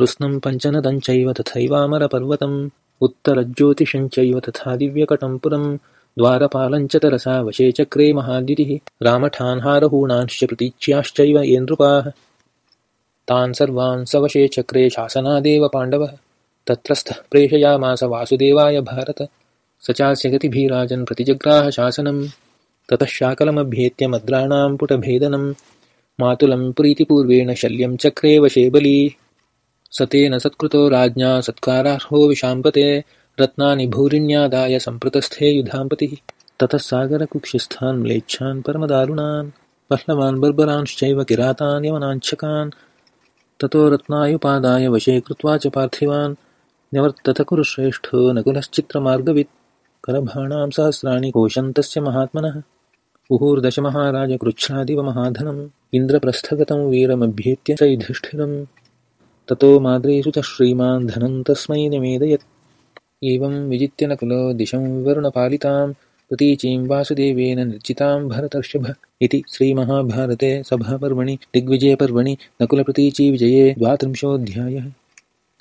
कृत्स्नं पञ्चनदञ्चैव तथैवामरपर्वतम् उत्तरज्योतिषञ्चैव तथा दिव्यकटं पुरं द्वारपालञ्च तरसा वशे चक्रे महाद्युतिः रामठान्हारहूणांश्च प्रतीच्याश्चैव ये नृपाः तान् सर्वान् सवशे चक्रे शासनादेव पाण्डवः। तत्रस्थः प्रेषयामास वासुदेवाय भारत। स चास्य गतिभिराजन् प्रतिजग्राहशासनं ततः शाकलमभ्येत्य मद्राणां पुटभेदनं मातुलं प्रीतिपूर्वेण शल्यं बली स तेन सत्कृतो राज्ञा सत्कारार्हो विशाम्पते रत्नानि भूरिण्यादाय सम्प्रतस्थे युधाम्पतिः। ततः सागरकुक्षिस्थान् म्लेच्छान् परमदारुणान् पह्लवान् बर्बरांश्चैव किरातान् यवनाञ्छकान् ततो रत्नायुपादाय वशे कृत्वा च पार्थिवान्। न्यवर्तत कुरुश्रेष्ठो नकुलश्चित्रमार्गवित्। करभाणां सहस्राणि कोशन्तस्य महात्मनः। उहुर्दशमहाराजकृच्छ्रादिव महाधनम् इन्द्रप्रस्थगतं वीरमभ्येत्य च युधिष्ठिरम् ततो माद्रीसुतः श्रीमान् धनं तस्मै निवेदयत्। एवं विजित्य नकुलो दिशं वरुणपालितां प्रतीचीं वासुदेवेन निर्जितां भरतर्षभ इति श्रीमहाभारते सभापर्वणि दिग्विजयपर्वणि नकुलप्रतीचीविजये द्वात्रिंशोऽध्यायः